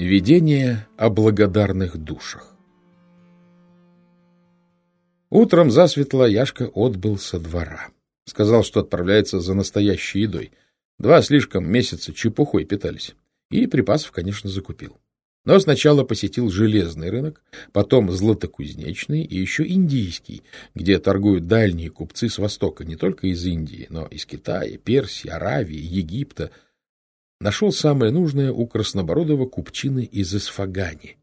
Видение о благодарных душах Утром засветло Яшка отбыл со двора. Сказал, что отправляется за настоящей едой. Два слишком месяца чепухой питались. И припасов, конечно, закупил. Но сначала посетил железный рынок, потом златокузнечный и еще индийский, где торгуют дальние купцы с Востока, не только из Индии, но из Китая, Персии, Аравии, Египта — нашел самое нужное у краснобородого купчины из Исфагани.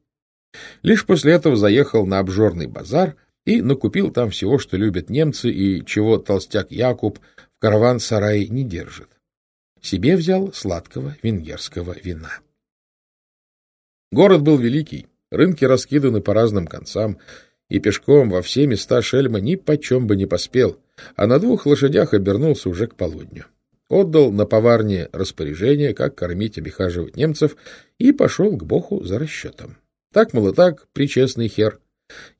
Лишь после этого заехал на обжорный базар и накупил там всего, что любят немцы и чего толстяк Якуб в караван-сарае не держит. Себе взял сладкого венгерского вина. Город был великий, рынки раскиданы по разным концам, и пешком во все места шельма ни почем бы не поспел, а на двух лошадях обернулся уже к полудню отдал на поварне распоряжение, как кормить, обихаживать немцев, и пошел к Богу за расчетом. Так, мол, и так, причестный хер.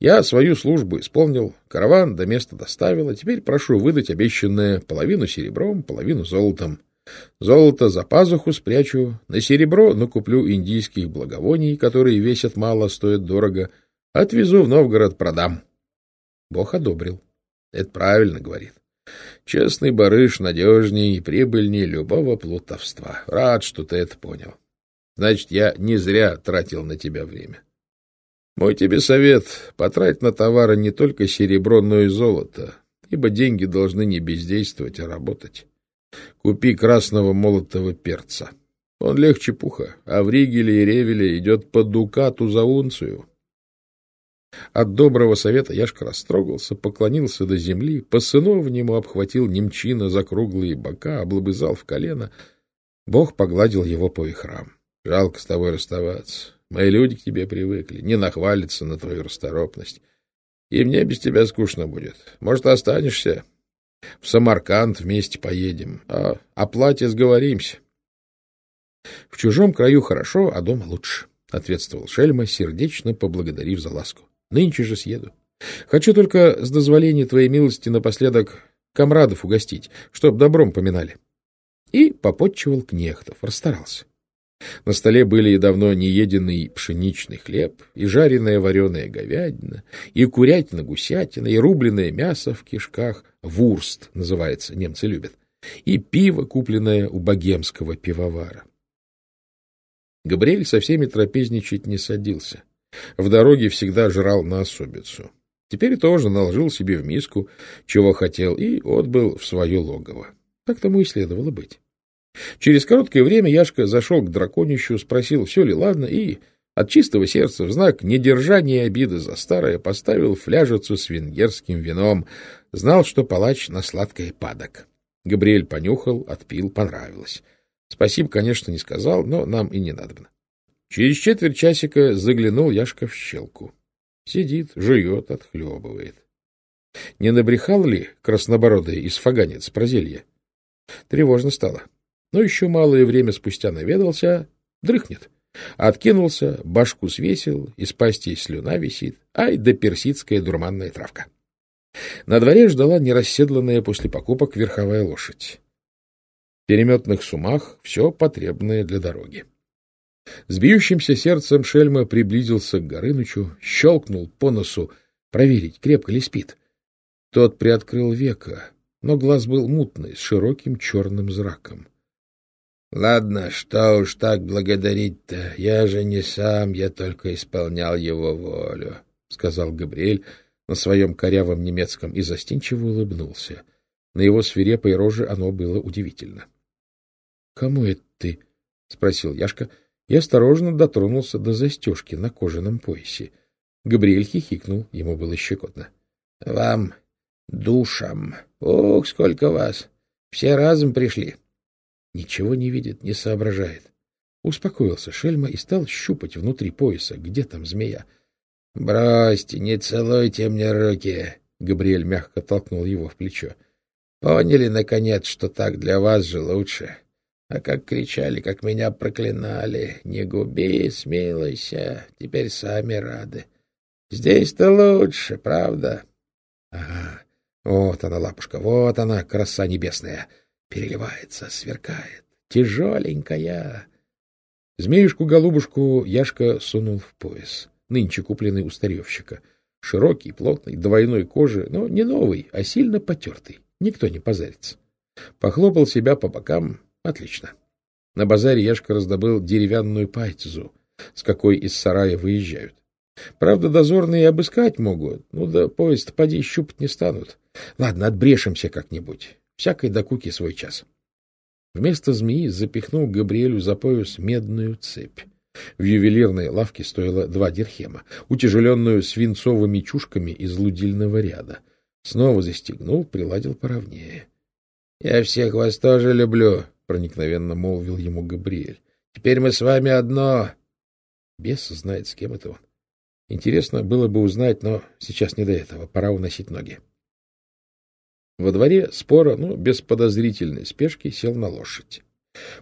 Я свою службу исполнил, караван до места доставил, а теперь прошу выдать обещанное половину серебром, половину золотом. Золото за пазуху спрячу, на серебро накуплю индийских благовоний, которые весят мало, стоят дорого, отвезу в Новгород, продам. Бог одобрил. Это правильно, говорит. Честный барыш надежнее и прибыльнее любого плутовства. Рад, что ты это понял. Значит, я не зря тратил на тебя время. Мой тебе совет — потрать на товары не только серебро, но и золото, ибо деньги должны не бездействовать, а работать. Купи красного молотого перца. Он легче пуха, а в Ригеле и Ревеле идет по дукату за унцию. От доброго совета Яшка растрогался, поклонился до земли, по-сыновнему обхватил немчина за круглые бока, облобызал в колено. Бог погладил его по вихрам. — Жалко с тобой расставаться. Мои люди к тебе привыкли, не нахвалятся на твою расторопность. И мне без тебя скучно будет. Может, останешься? В Самарканд вместе поедем, а о плате сговоримся. — В чужом краю хорошо, а дома лучше, — ответствовал Шельма, сердечно поблагодарив за ласку. Нынче же съеду. Хочу только с дозволения твоей милости напоследок комрадов угостить, чтоб добром поминали. И попотчевал кнехтов, расстарался. На столе были и давно нееденный пшеничный хлеб, и жареная вареная говядина, и курятина-гусятина, и рубленое мясо в кишках, вурст называется, немцы любят, и пиво, купленное у богемского пивовара. Габриэль со всеми трапезничать не садился. В дороге всегда жрал на особицу. Теперь тоже наложил себе в миску, чего хотел, и отбыл в свое логово. Так тому и следовало быть. Через короткое время Яшка зашел к драконищу, спросил, все ли ладно, и от чистого сердца в знак недержания обиды за старое поставил фляжицу с венгерским вином. Знал, что палач на сладкое падок. Габриэль понюхал, отпил, понравилось. Спасибо, конечно, не сказал, но нам и не надобно. Через четверть часика заглянул Яшка в щелку. Сидит, жует, отхлебывает. Не набрехал ли краснобородый из про зелье? Тревожно стало. Но еще малое время спустя наведался, дрыхнет. Откинулся, башку свесил, из пасти слюна висит, ай да персидская дурманная травка. На дворе ждала нерасседланная после покупок верховая лошадь. В переметных сумах все потребное для дороги. С бьющимся сердцем Шельма приблизился к Горынычу, щелкнул по носу, проверить, крепко ли спит. Тот приоткрыл века, но глаз был мутный, с широким черным зраком. — Ладно, что уж так благодарить-то, я же не сам, я только исполнял его волю, — сказал Габриэль на своем корявом немецком и застенчиво улыбнулся. На его свирепой роже оно было удивительно. — Кому это ты? — спросил Яшка, — и осторожно дотронулся до застежки на кожаном поясе. Габриэль хихикнул, ему было щекотно. — Вам, душам, ох, сколько вас! Все разом пришли. Ничего не видит, не соображает. Успокоился Шельма и стал щупать внутри пояса, где там змея. — Бросьте, не целуйте мне руки! — Габриэль мягко толкнул его в плечо. — Поняли, наконец, что так для вас же лучше. — а как кричали, как меня проклинали. Не губи, смилуйся, теперь сами рады. Здесь-то лучше, правда? Ага, вот она, лапушка, вот она, краса небесная. Переливается, сверкает, тяжеленькая. Змеюшку-голубушку Яшка сунул в пояс, нынче купленный у старевщика. Широкий, плотный, двойной кожи, но не новый, а сильно потертый. Никто не позарится. Похлопал себя по бокам. Отлично. На базаре Яшка раздобыл деревянную пайцзу, с какой из сарая выезжают. Правда, дозорные обыскать могут, ну да поезд поди щупать не станут. Ладно, отбрешемся как-нибудь. Всякой докуки свой час. Вместо змеи запихнул Габриэлю за пояс медную цепь. В ювелирной лавке стоило два дирхема, утяжеленную свинцовыми чушками из лудильного ряда. Снова застегнул, приладил поровнее. — Я всех вас тоже люблю, — проникновенно молвил ему Габриэль. — Теперь мы с вами одно. Бес знает, с кем это он. Интересно было бы узнать, но сейчас не до этого. Пора уносить ноги. Во дворе спора, ну, без подозрительной спешки, сел на лошадь.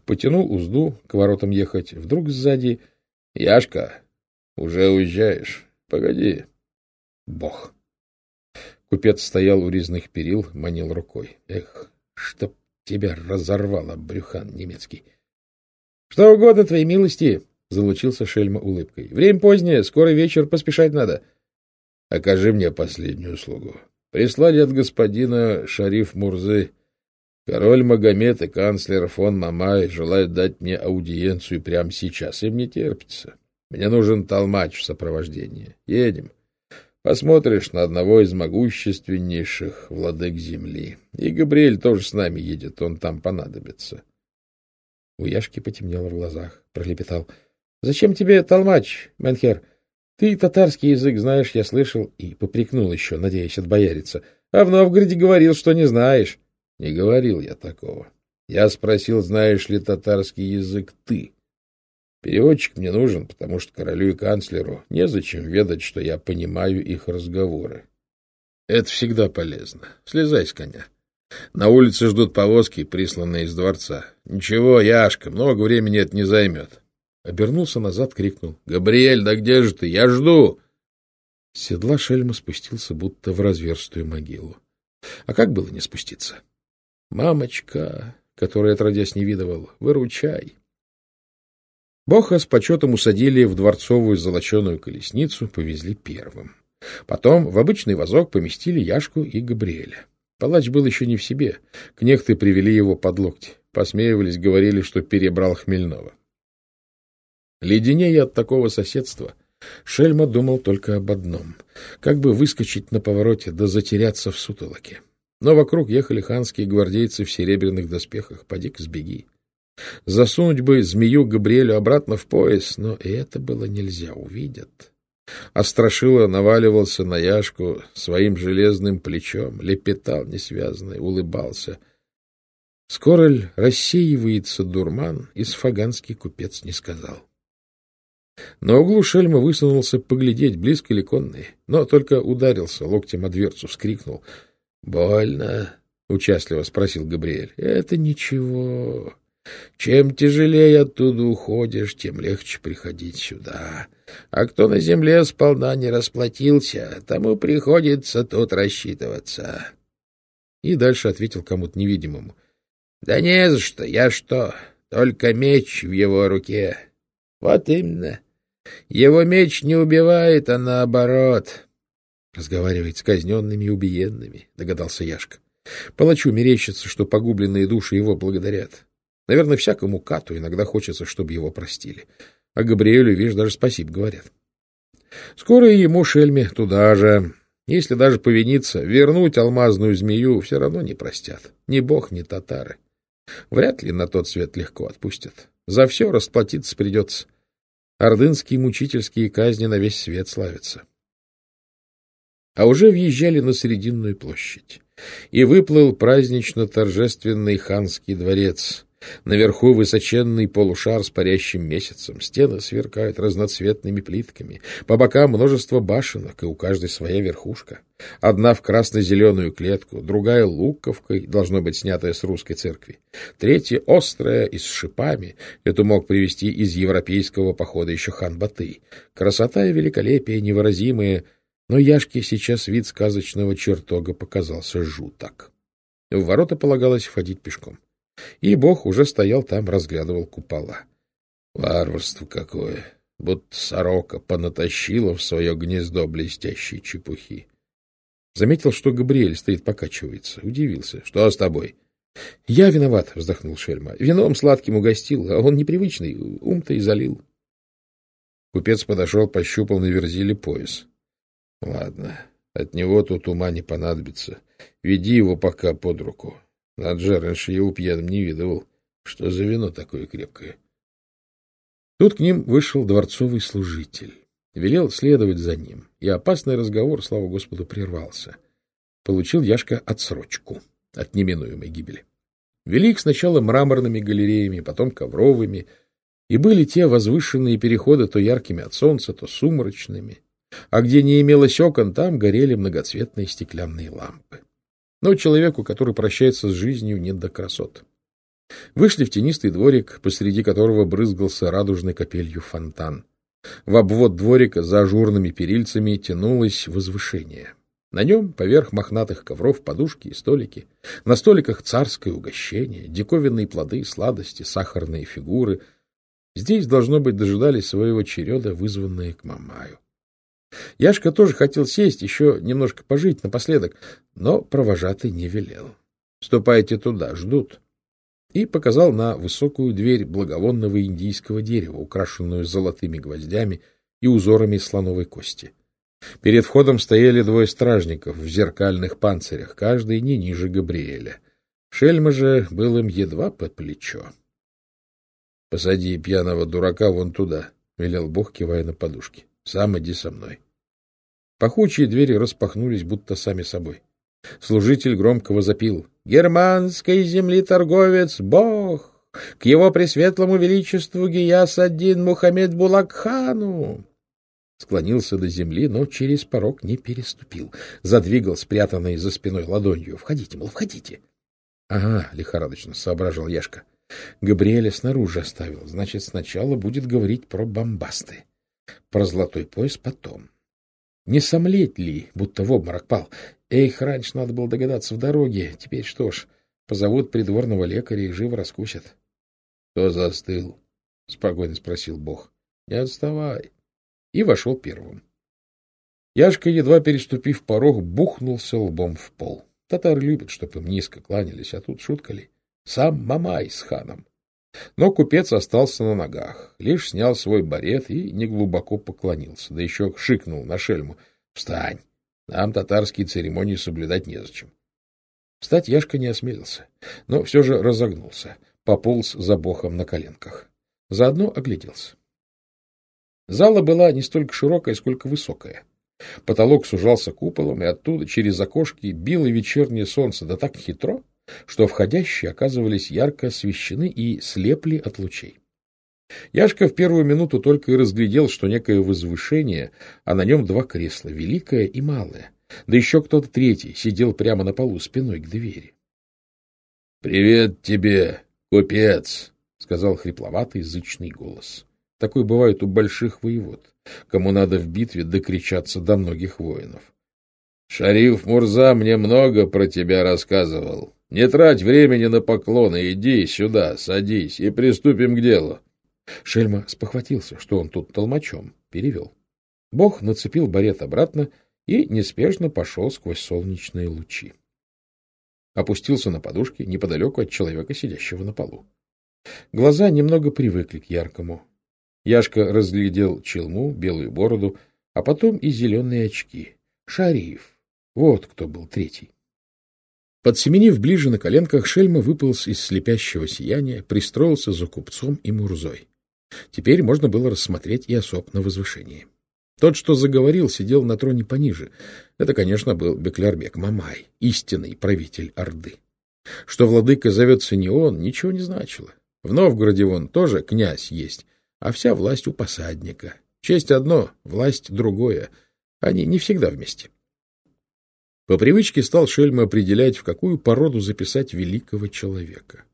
Потянул узду, к воротам ехать. Вдруг сзади... — Яшка, уже уезжаешь? Погоди. Бог. Купец стоял у резных перил, манил рукой. Эх, чтоб тебя разорвало, брюхан немецкий. — Что угодно, твоей милости, — залучился Шельма улыбкой. — Время позднее, скоро вечер, поспешать надо. — Окажи мне последнюю услугу. Прислали от господина Шариф Мурзы. Король Магомед и канцлер фон Мамай желают дать мне аудиенцию прямо сейчас. Им не терпится. Мне нужен толмач в сопровождении. Едем. Посмотришь на одного из могущественнейших владык земли. И Габриэль тоже с нами едет, он там понадобится. У Яшки потемнело в глазах. Пролепетал. — Зачем тебе толмач, Менхер? — ты татарский язык знаешь, я слышал, и попрекнул еще, надеясь отбояриться. А в Новгороде говорил, что не знаешь. Не говорил я такого. Я спросил, знаешь ли татарский язык ты. Переводчик мне нужен, потому что королю и канцлеру незачем ведать, что я понимаю их разговоры. Это всегда полезно. Слезай с коня. На улице ждут повозки, присланные из дворца. Ничего, Яшка, много времени это не займет. Обернулся назад, крикнул. — Габриэль, да где же ты? Я жду! С седла шельма спустился, будто в разверстую могилу. А как было не спуститься? — Мамочка, которая отродясь не видывал, выручай! Боха с почетом усадили в дворцовую золоченую колесницу, повезли первым. Потом в обычный вазок поместили Яшку и Габриэля. Палач был еще не в себе. Кнехты привели его под локти. Посмеивались, говорили, что перебрал хмельного. Леденее от такого соседства, Шельма думал только об одном — как бы выскочить на повороте да затеряться в сутолоке. Но вокруг ехали ханские гвардейцы в серебряных доспехах. Поди-ка сбеги. Засунуть бы змею Габриэлю обратно в пояс, но и это было нельзя, увидят. А Страшила наваливался на Яшку своим железным плечом, лепетал несвязный, улыбался. Скоро ль рассеивается дурман, и сфаганский купец не сказал. На углу шельма высунулся поглядеть, близко ли конный, но только ударился локтем о дверцу, вскрикнул. — Больно? — участливо спросил Габриэль. — Это ничего. Чем тяжелее оттуда уходишь, тем легче приходить сюда. А кто на земле сполна не расплатился, тому приходится тут рассчитываться. И дальше ответил кому-то невидимому. — Да не за что, я что, только меч в его руке. — Вот именно. Его меч не убивает, а наоборот. Разговаривает с казненными и убиенными, догадался Яшка. Палачу мерещится, что погубленные души его благодарят. Наверное, всякому кату иногда хочется, чтобы его простили. А Габриэлю, видишь, даже спасибо говорят. Скоро и ему, Шельме, туда же. Если даже повиниться, вернуть алмазную змею все равно не простят. Ни бог, ни татары. Вряд ли на тот свет легко отпустят. За все расплатиться придется. Ордынские мучительские казни на весь свет славятся. А уже въезжали на Срединную площадь, и выплыл празднично-торжественный ханский дворец. Наверху высоченный полушар с парящим месяцем, стены сверкают разноцветными плитками, по бокам множество башенок, и у каждой своя верхушка. Одна в красно-зеленую клетку, другая луковкой, должно быть снятая с русской церкви, третья острая и с шипами, эту мог привезти из европейского похода еще хан Баты. Красота и великолепие невыразимые, но Яшке сейчас вид сказочного чертога показался жуток. В ворота полагалось входить пешком. И Бог уже стоял там, разглядывал купола. Варварство какое! Будто сорока понатащила в свое гнездо блестящей чепухи. Заметил, что Габриэль стоит покачивается. Удивился. — Что с тобой? — Я виноват, — вздохнул Шельма. — Вином сладким угостил, а он непривычный, ум-то и залил. Купец подошел, пощупал на верзиле пояс. — Ладно, от него тут ума не понадобится. Веди его пока под руку. Наджа раньше его пьяным не видывал. Что за вино такое крепкое? Тут к ним вышел дворцовый служитель. Велел следовать за ним, и опасный разговор, слава Господу, прервался. Получил Яшка отсрочку от неминуемой гибели. Вели их сначала мраморными галереями, потом ковровыми, и были те возвышенные переходы то яркими от солнца, то сумрачными, а где не имелось окон, там горели многоцветные стеклянные лампы. Но человеку, который прощается с жизнью, нет до красот. Вышли в тенистый дворик, посреди которого брызгался радужной капелью фонтан. В обвод дворика за ажурными перильцами тянулось возвышение. На нем, поверх мохнатых ковров, подушки и столики. На столиках царское угощение, диковинные плоды, сладости, сахарные фигуры. Здесь, должно быть, дожидались своего череда, вызванные к Мамаю. Яшка тоже хотел сесть, еще немножко пожить напоследок, но провожатый не велел. — Ступайте туда, ждут. И показал на высокую дверь благовонного индийского дерева, украшенную золотыми гвоздями и узорами слоновой кости. Перед входом стояли двое стражников в зеркальных панцирях, каждый не ниже Габриэля. Шельма же был им едва под плечо. — Посади пьяного дурака вон туда, — велел Бог, кивая на подушки. — Сам иди со мной. Пахучие двери распахнулись, будто сами собой. Служитель громко возопил. — Германской земли торговец Бог! К его пресветлому величеству Гияс-один Мухаммед Булакхану! Склонился до земли, но через порог не переступил. Задвигал спрятанной за спиной ладонью. — Входите, мол, входите. — Ага, — лихорадочно соображал Яшка. Габриэля снаружи оставил. Значит, сначала будет говорить про бомбасты. Про золотой пояс потом. — не сомлеть ли, будто в обморок пал? Эх, раньше надо было догадаться в дороге. Теперь что ж, позовут придворного лекаря и живо раскусят. — Кто застыл? — спокойно спросил Бог. — Не отставай. И вошел первым. Яшка, едва переступив порог, бухнулся лбом в пол. Татары любят, чтоб им низко кланялись, а тут шутка ли? Сам Мамай с ханом. Но купец остался на ногах, лишь снял свой барет и неглубоко поклонился, да еще шикнул на шельму. — Встань! Нам татарские церемонии соблюдать незачем. Встать Яшка не осмелился, но все же разогнулся, пополз за бохом на коленках. Заодно огляделся. Зала была не столько широкая, сколько высокая. Потолок сужался куполом, и оттуда через окошки било вечернее солнце, да так хитро, что входящие оказывались ярко освещены и слепли от лучей. Яшка в первую минуту только и разглядел, что некое возвышение, а на нем два кресла, великое и малое. Да еще кто-то третий сидел прямо на полу спиной к двери. — Привет тебе, купец! — сказал хрипловатый язычный голос. Такой бывает у больших воевод, кому надо в битве докричаться до многих воинов. — Шариф Мурза мне много про тебя рассказывал. Не трать времени на поклоны, иди сюда, садись и приступим к делу. Шельма спохватился, что он тут толмачом, перевел. Бог нацепил барет обратно и неспешно пошел сквозь солнечные лучи. Опустился на подушки неподалеку от человека, сидящего на полу. Глаза немного привыкли к яркому. Яшка разглядел челму, белую бороду, а потом и зеленые очки. Шариф. Вот кто был третий. Подсеменив ближе на коленках, Шельма выполз из слепящего сияния, пристроился за купцом и Мурзой. Теперь можно было рассмотреть и особ на возвышении. Тот, что заговорил, сидел на троне пониже. Это, конечно, был Беклярбек Мамай, истинный правитель Орды. Что владыка зовется не он, ничего не значило. В Новгороде он тоже князь есть, а вся власть у посадника. Честь одно, власть другое. Они не всегда вместе. По привычке стал Шельма определять, в какую породу записать великого человека.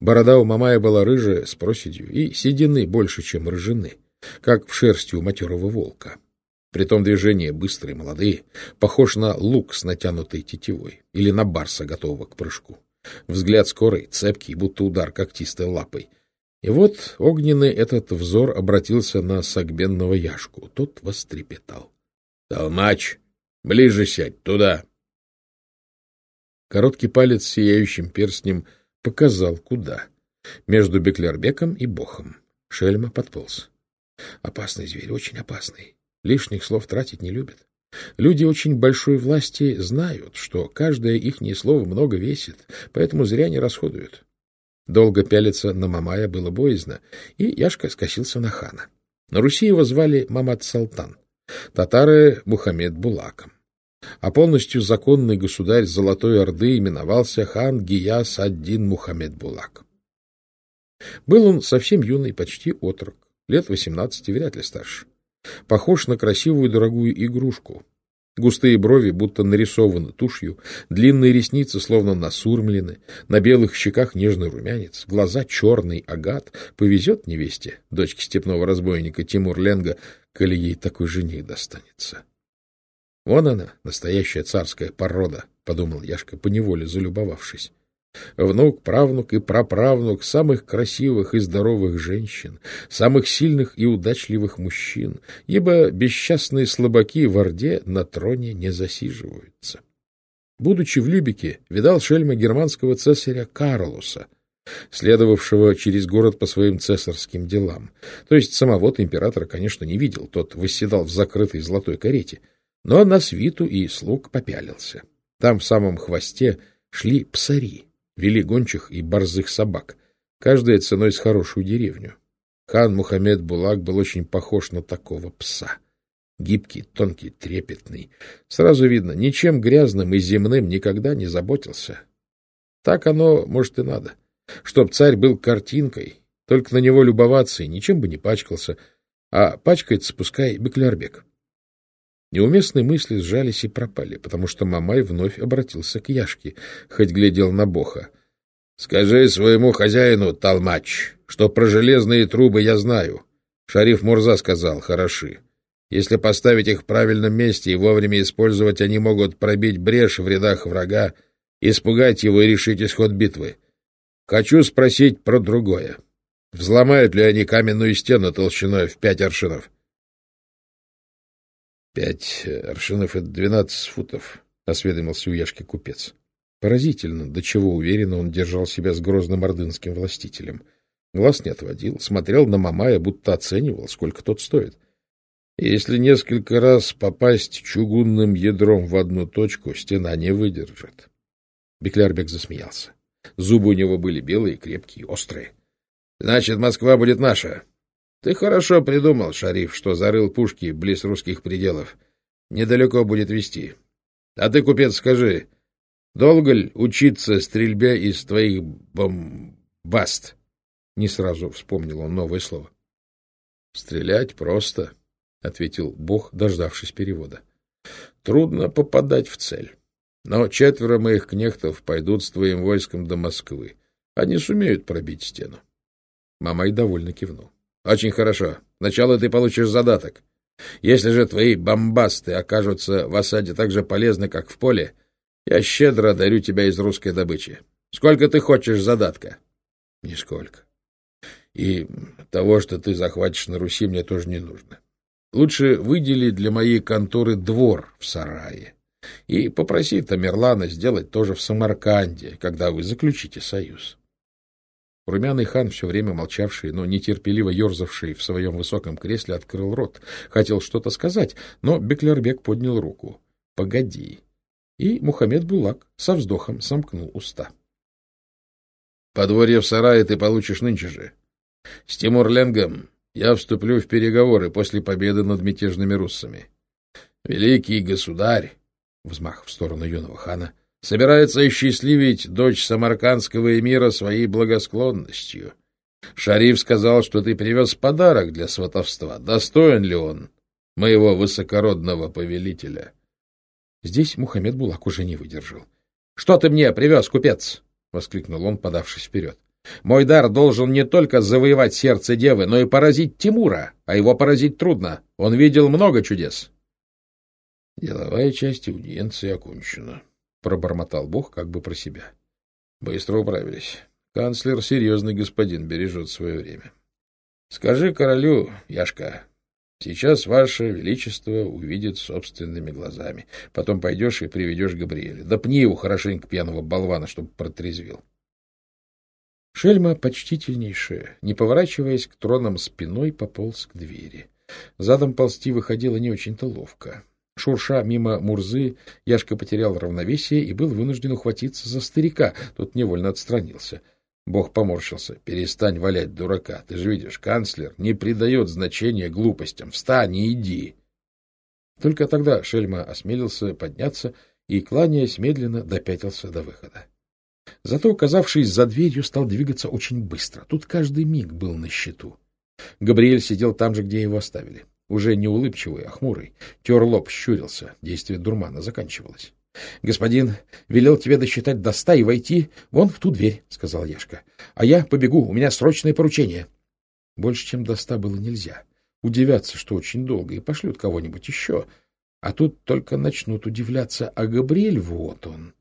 Борода у Мамая была рыжая, с проседью, и седины больше, чем рыжины, как в шерсти у матерого волка. Притом движения быстрые, молодые, похож на лук с натянутой тетивой или на барса, готового к прыжку. Взгляд скорый, цепкий, будто удар когтистой лапой. И вот огненный этот взор обратился на согбенного Яшку. Тот вострепетал. — Толмач, ближе сядь, туда! Короткий палец с сияющим перстнем показал, куда. Между Беклербеком и Бохом. Шельма подполз. Опасный зверь, очень опасный. Лишних слов тратить не любит. Люди очень большой власти знают, что каждое ихнее слово много весит, поэтому зря не расходуют. Долго пялиться на Мамая было боязно, и Яшка скосился на хана. На Руси его звали Мамад Салтан, татары — Мухаммед Булаком. А полностью законный государь Золотой Орды именовался хан Гияс ад-Дин Мухаммед Булак. Был он совсем юный, почти отрок, лет восемнадцати, вряд ли старше. Похож на красивую дорогую игрушку. Густые брови будто нарисованы тушью, длинные ресницы словно насурмлены, на белых щеках нежный румянец, глаза черный агат. Повезет невесте, дочке степного разбойника Тимур Ленга, коли ей такой жених достанется. Вон она, настоящая царская порода, — подумал Яшка, поневоле залюбовавшись внук, правнук и праправнук самых красивых и здоровых женщин, самых сильных и удачливых мужчин, ибо бесчастные слабаки в Орде на троне не засиживаются. Будучи в Любике, видал шельма германского цесаря Карлуса, следовавшего через город по своим цесарским делам. То есть самого-то императора, конечно, не видел, тот восседал в закрытой золотой карете, но на свиту и слуг попялился. Там в самом хвосте шли псари, вели гончих и борзых собак, каждая ценой с хорошую деревню. Хан Мухаммед Булак был очень похож на такого пса. Гибкий, тонкий, трепетный. Сразу видно, ничем грязным и земным никогда не заботился. Так оно, может, и надо. Чтоб царь был картинкой, только на него любоваться и ничем бы не пачкался, а пачкается, пускай, Беклярбек. Неуместные мысли сжались и пропали, потому что Мамай вновь обратился к Яшке, хоть глядел на Боха. — Скажи своему хозяину, Талмач, что про железные трубы я знаю. Шариф Мурза сказал, хороши. Если поставить их в правильном месте и вовремя использовать, они могут пробить брешь в рядах врага, испугать его и решить исход битвы. Хочу спросить про другое. Взломают ли они каменную стену толщиной в пять аршинов? — Пять аршинов — это двенадцать футов, — осведомился у Яшки купец. Поразительно, до чего уверенно он держал себя с грозным ордынским властителем. Глаз не отводил, смотрел на Мамая, будто оценивал, сколько тот стоит. Если несколько раз попасть чугунным ядром в одну точку, стена не выдержит. Беклярбек засмеялся. Зубы у него были белые, крепкие, острые. — Значит, Москва будет наша. Ты хорошо придумал, шариф, что зарыл пушки близ русских пределов. Недалеко будет вести. А ты, купец, скажи, долго ли учиться стрельбе из твоих бомбаст? Не сразу вспомнил он новое слово. — Стрелять просто, — ответил Бог, дождавшись перевода. — Трудно попадать в цель. Но четверо моих кнехтов пойдут с твоим войском до Москвы. Они сумеют пробить стену. Мамай довольно кивнул. Очень хорошо. Сначала ты получишь задаток. Если же твои бомбасты окажутся в осаде так же полезны, как в поле, я щедро дарю тебя из русской добычи. Сколько ты хочешь задатка? Нисколько. И того, что ты захватишь на Руси, мне тоже не нужно. Лучше выдели для моей конторы двор в сарае и попроси Тамерлана сделать тоже в Самарканде, когда вы заключите союз. Румяный хан, все время молчавший, но нетерпеливо ерзавший в своем высоком кресле, открыл рот. Хотел что-то сказать, но Беклербек поднял руку. — Погоди. И Мухаммед Булак со вздохом сомкнул уста. — Подворье в сарае ты получишь нынче же. С Тимур-Ленгом я вступлю в переговоры после победы над мятежными руссами. Великий государь, взмах в сторону юного хана, — собирается счастливить дочь самаркандского эмира своей благосклонностью. Шариф сказал, что ты привез подарок для сватовства. Достоин ли он моего высокородного повелителя? Здесь Мухаммед Булак уже не выдержал. — Что ты мне привез, купец? — воскликнул он, подавшись вперед. — Мой дар должен не только завоевать сердце девы, но и поразить Тимура, а его поразить трудно. Он видел много чудес. — Деловая часть аудиенции окончена, пробормотал Бог как бы про себя. Быстро управились. Канцлер серьезный господин, бережет свое время. Скажи королю, Яшка, сейчас ваше величество увидит собственными глазами. Потом пойдешь и приведешь Габриэля. Да пни его хорошенько пьяного болвана, чтобы протрезвил. Шельма, почтительнейшая, не поворачиваясь к тронам спиной, пополз к двери. Задом ползти выходило не очень-то ловко. Шурша мимо Мурзы, Яшка потерял равновесие и был вынужден ухватиться за старика. Тот невольно отстранился. Бог поморщился. «Перестань валять дурака. Ты же видишь, канцлер не придает значения глупостям. Встань и иди!» Только тогда Шельма осмелился подняться и, кланяясь, медленно допятился до выхода. Зато, оказавшись за дверью, стал двигаться очень быстро. Тут каждый миг был на счету. Габриэль сидел там же, где его оставили уже не улыбчивый, а хмурый. Тер лоб, щурился. Действие дурмана заканчивалось. — Господин велел тебе досчитать до ста и войти вон в ту дверь, — сказал Яшка. — А я побегу, у меня срочное поручение. Больше, чем до ста было нельзя. Удивятся, что очень долго, и пошлют кого-нибудь еще. А тут только начнут удивляться, а Габриэль вот он.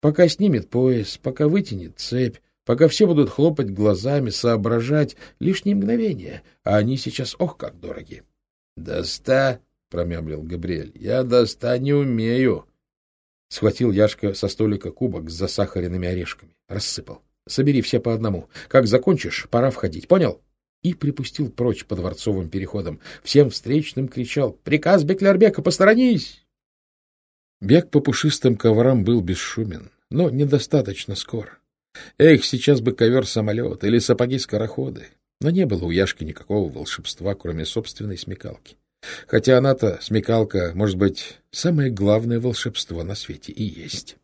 Пока снимет пояс, пока вытянет цепь, пока все будут хлопать глазами, соображать лишние мгновения, а они сейчас ох как дороги. До ста, — промямлил Габриэль, — я до ста не умею. Схватил Яшка со столика кубок с засахаренными орешками. Рассыпал. Собери все по одному. Как закончишь, пора входить. Понял? И припустил прочь по дворцовым переходам. Всем встречным кричал «Приказ Беклербека, посторонись!» Бег по пушистым коврам был бесшумен, но недостаточно скор. Эх, сейчас бы ковер-самолет или сапоги-скороходы. Но не было у Яшки никакого волшебства, кроме собственной смекалки. Хотя она-то, смекалка, может быть, самое главное волшебство на свете и есть.